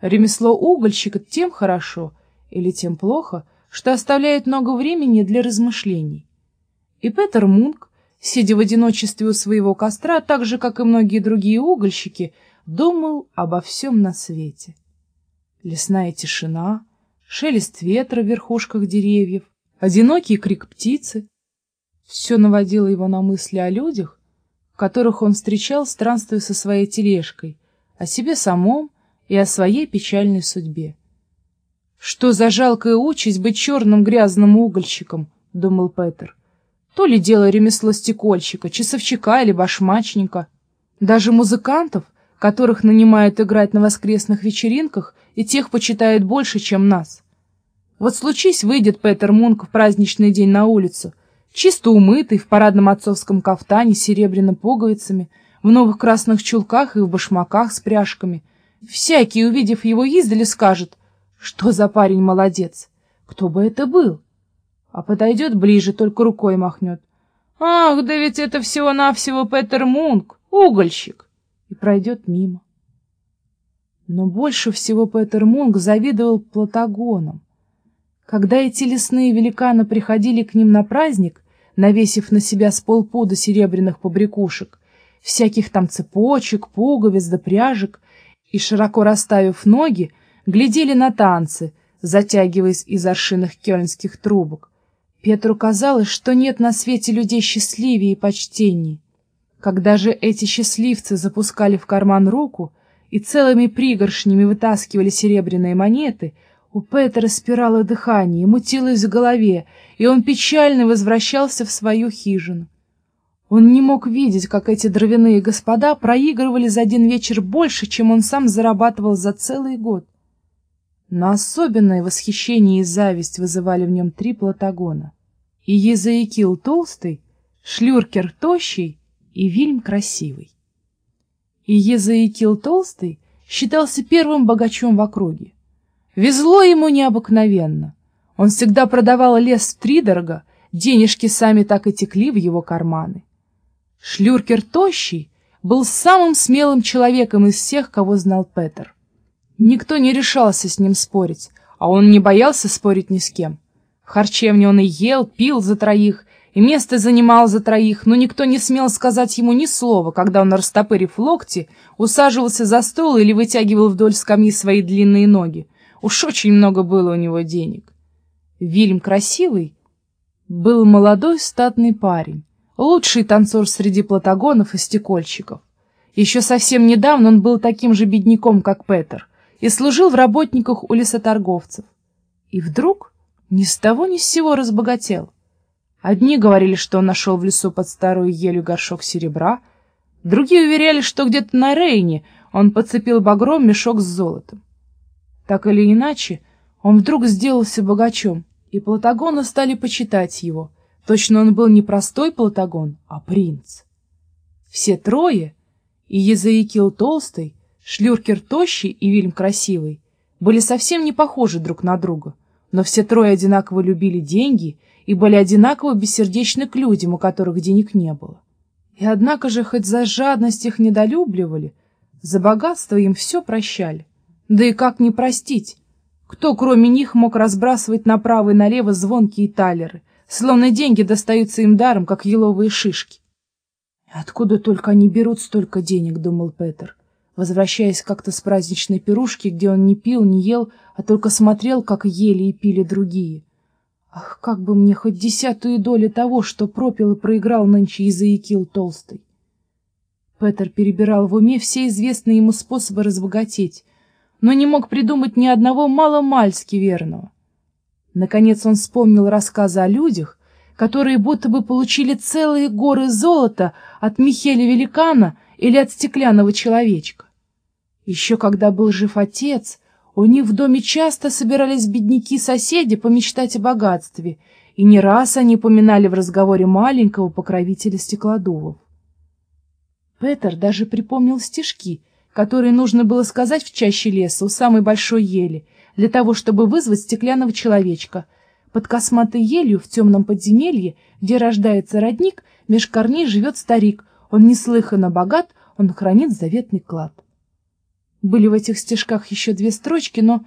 Ремесло угольщика тем хорошо или тем плохо, что оставляет много времени для размышлений. И Петер Мунк, сидя в одиночестве у своего костра, так же, как и многие другие угольщики, думал обо всем на свете. Лесная тишина, шелест ветра в верхушках деревьев, одинокий крик птицы — все наводило его на мысли о людях, которых он встречал, странствуя со своей тележкой, о себе самом и о своей печальной судьбе. «Что за жалкая участь быть черным грязным угольщиком?» — думал Петер. «То ли дело ремесло стекольщика, часовщика или башмачника. Даже музыкантов, которых нанимают играть на воскресных вечеринках, и тех почитают больше, чем нас. Вот случись, выйдет Петер Мунк в праздничный день на улицу, чисто умытый, в парадном отцовском кафтане с серебряными пуговицами, в новых красных чулках и в башмаках с пряжками. Всякий, увидев его издали, скажет, что за парень молодец, кто бы это был? А подойдет ближе, только рукой махнет. Ах, да ведь это всего-навсего Петер Мунк, угольщик, и пройдет мимо. Но больше всего Петер Мунк завидовал платагонам. Когда эти лесные великаны приходили к ним на праздник, навесив на себя с полпуда серебряных побрякушек, всяких там цепочек, пуговиц да пряжек, и, широко расставив ноги, глядели на танцы, затягиваясь из аршинных кёльнских трубок. Петру казалось, что нет на свете людей счастливее и почтенней. Когда же эти счастливцы запускали в карман руку и целыми пригоршнями вытаскивали серебряные монеты — у Петера спирало дыхание, мутилось в голове, и он печально возвращался в свою хижину. Он не мог видеть, как эти дровяные господа проигрывали за один вечер больше, чем он сам зарабатывал за целый год. Но особенное восхищение и зависть вызывали в нем три платагона. И Езаикил толстый, Шлюркер тощий и Вильм красивый. И Езаикил толстый считался первым богачом в округе. Везло ему необыкновенно. Он всегда продавал лес втридорога, денежки сами так и текли в его карманы. Шлюркер Тощий был самым смелым человеком из всех, кого знал Петер. Никто не решался с ним спорить, а он не боялся спорить ни с кем. В харчевне он и ел, пил за троих, и место занимал за троих, но никто не смел сказать ему ни слова, когда он, растопырив локти, усаживался за стол или вытягивал вдоль скамьи свои длинные ноги. Уж очень много было у него денег. Вильм Красивый был молодой статный парень, лучший танцор среди платагонов и стекольщиков. Еще совсем недавно он был таким же бедняком, как Петер, и служил в работниках у лесоторговцев. И вдруг ни с того ни с сего разбогател. Одни говорили, что он нашел в лесу под старую елю горшок серебра, другие уверяли, что где-то на Рейне он подцепил багром мешок с золотом. Так или иначе, он вдруг сделался богачом, и Платагоны стали почитать его. Точно он был не простой Платагон, а принц. Все трое, и Езаикил Толстый, Шлюркер Тощий и Вильм Красивый, были совсем не похожи друг на друга, но все трое одинаково любили деньги и были одинаково бессердечны к людям, у которых денег не было. И однако же, хоть за жадность их недолюбливали, за богатство им все прощали. Да и как не простить? Кто, кроме них, мог разбрасывать направо и налево звонкие талеры, словно деньги достаются им даром, как еловые шишки? «Откуда только они берут столько денег?» — думал Петер, возвращаясь как-то с праздничной пирушки, где он не пил, не ел, а только смотрел, как ели и пили другие. «Ах, как бы мне хоть десятую долю того, что пропил и проиграл нынче и заикил толстый!» Петер перебирал в уме все известные ему способы разбогатеть, но не мог придумать ни одного маломальски верного. Наконец он вспомнил рассказы о людях, которые будто бы получили целые горы золота от Михеля Великана или от стеклянного человечка. Еще когда был жив отец, у них в доме часто собирались бедняки-соседи помечтать о богатстве, и не раз они поминали в разговоре маленького покровителя стеклодувов. Петер даже припомнил стишки, которые нужно было сказать в чаще леса у самой большой ели, для того, чтобы вызвать стеклянного человечка. Под косматой елью в темном подземелье, где рождается родник, меж корней живет старик. Он неслыханно богат, он хранит заветный клад. Были в этих стишках еще две строчки, но